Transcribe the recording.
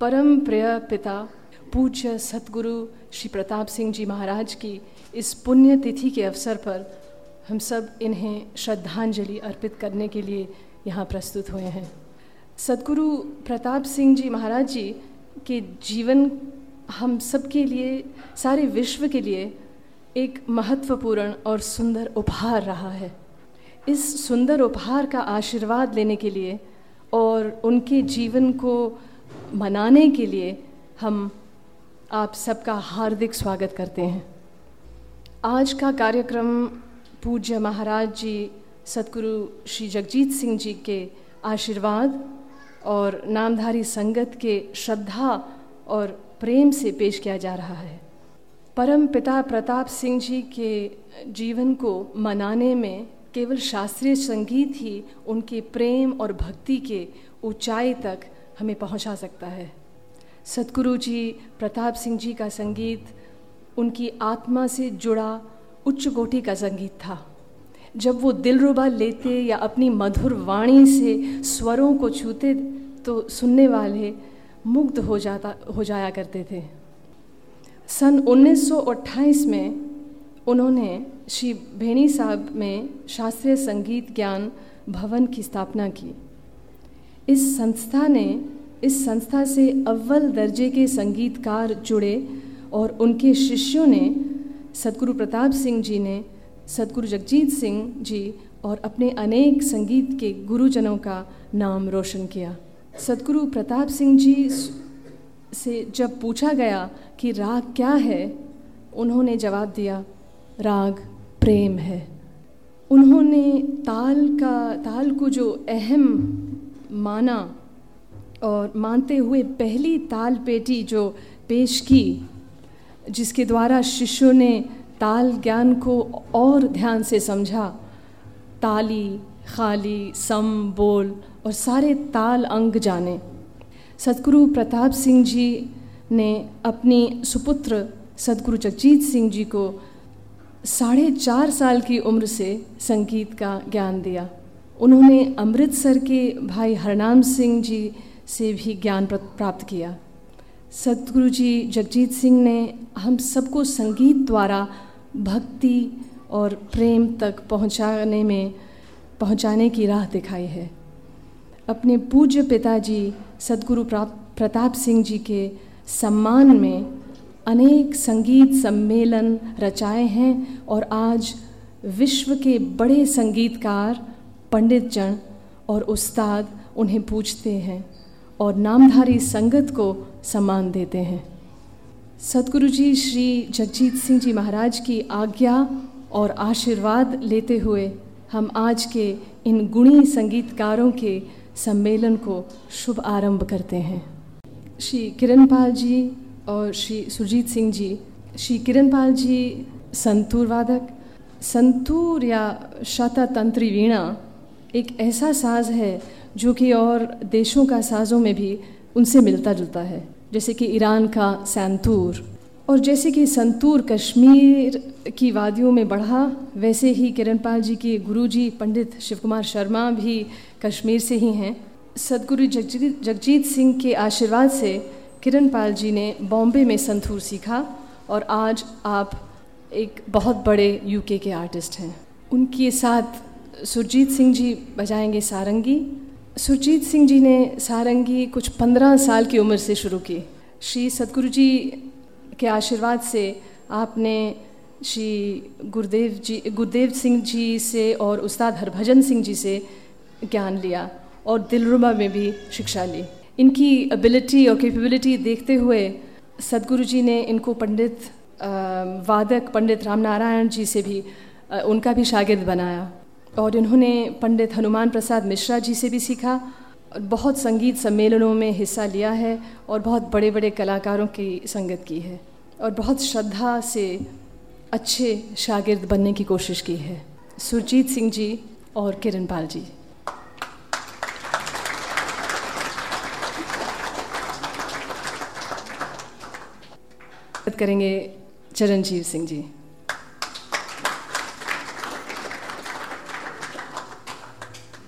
परम प्रिय पिता, पूज्य सतगुरु श्री प्रताप सिंह जी महाराज की इस पुण्य तिथि के अवसर पर हम सब इन्हें श्रद्धांजलि अर्पित करने के लिए यहाँ प्रस्तुत हुए हैं। सदगुरु प्रताप सिंह जी महाराज जी के जीवन हम सब के लिए, सारे विश्व के लिए एक महत्वपूर्ण और सुंदर उपहार रहा है। इस सुंदर उपहार का आशीर्वाद लेने के लिए और उनके जीवन को मनाने के लिए हम आप सबका हार्दिक स्वागत करते हैं। आज का कार्यक्रम पूज्य महाराज जी सतगुरु श्री जगजीत सिंह जी के आशीर्वाद और नामधारी संगत के श्रद्धा और प्रेम से पेश किया जा रहा है। परम पिता प्रताप सिंह जी के जीवन को मनाने में केवल शास्त्रीय संगीत ही उनके प्रेम और भक्ति के ऊंचाई तक हमें पहुँचा सकता है। सतगुरु जी, प्रताप सिंह जी का संगीत उनकी आत्मा से जुड़ा उच्च कोटि का संगीत था। जब वो दिलरुबा लेते या अपनी मधुर वाणी से स्वरों को छूते तो सुनने वाले मुग्ध हो जाता, हो जाया करते थे। सन 1928 में उन्होंने श्री भेणी साहब में शास्त्रीय संगीत ज्ञान भवन की स्थापना की। इस संस्था ने, इस संस्था से अव्वल दर्जे के संगीतकार जुड़े और उनके शिष्यों ने, सतगुरु प्रताप सिंह जी ने, सतगुरु जगजीत सिंह जी और अपने अनेक संगीत के गुरुजनों का नाम रोशन किया। सतगुरु प्रताप सिंह जी से जब पूछा गया कि राग क्या है, उन्होंने जवाब दिया, राग प्रेम है। उन्होंने ताल का, ताल को जो अहम माना और मानते हुए पहली ताल पेटी जो पेश की, जिसके द्वारा शिष्यों ने ताल ज्ञान को और ध्यान से समझा। ताली, खाली, सम, बोल और सारे ताल अंग जाने। सतगुरु प्रताप सिंह जी ने अपनी सुपुत्र सतगुरु जगजीत सिंह जी को साढ़े चार साल की उम्र से संगीत का ज्ञान दिया। उन्होंने अमृतसर के भाई हरनाम सिंह जी से भी ज्ञान प्राप्त किया। सतगुरु जी जगजीत सिंह ने हम सबको संगीत द्वारा भक्ति और प्रेम तक पहुँचाने में, पहुँचाने की राह दिखाई है। अपने पूज्य पिताजी सदगुरु प्रताप सिंह जी के सम्मान में अनेक संगीत सम्मेलन रचाए हैं और आज विश्व के बड़े संगीतकार पंडित जन और उस्ताद उन्हें पूछते हैं और नामधारी संगत को सम्मान देते हैं। सतगुरु जी श्री जगजीत सिंह जी महाराज की आज्ञा और आशीर्वाद लेते हुए हम आज के इन गुणी संगीतकारों के सम्मेलन को शुभ आरंभ करते हैं। श्री किरणपाल जी और श्री सुरजीत सिंह जी, श्री किरणपाल जी, संतूर वादक, संतूर या शततंत्री वीणा एक ऐसा साज है जो कि और देशों का साज़ों में भी उनसे मिलता जुलता है। जैसे कि ईरान का सैंतूर। और जैसे कि संतूर कश्मीर की वादियों में बढ़ा, वैसे ही किरणपाल जी के गुरुजी पंडित शिव कुमार शर्मा भी कश्मीर से ही हैं। सदगुरु जगजीत जगजीत सिंह के आशीर्वाद से किरण पाल जी ने बॉम्बे में संतूर सीखा और आज आप एक बहुत बड़े यूके के आर्टिस्ट हैं। उनके साथ सुरजीत सिंह जी बजाएँगे सारंगी। सुरजीत सिंह जी ने सारंगी कुछ पंद्रह साल की उम्र से शुरू की। श्री सतगुरु जी के आशीर्वाद से आपने श्री गुरुदेव जी, गुरुदेव सिंह जी से और उस्ताद हरभजन सिंह जी से ज्ञान लिया और दिलरुबा में भी शिक्षा ली। इनकी एबिलिटी और कैपेबिलिटी देखते हुए सदगुरु जी ने इनको पंडित वादक पंडित राम नारायण जी से भी उनका भी शागिर्द बनाया। और इन्होंने पंडित हनुमान प्रसाद मिश्रा जी से भी सीखा और बहुत संगीत सम्मेलनों में हिस्सा लिया है और बहुत बड़े बड़े कलाकारों की संगत की है और बहुत श्रद्धा से अच्छे शागिर्द बनने की कोशिश की है। सुरजीत सिंह जी और किरण पाल जी। करेंगे चरणजीव सिंह जी।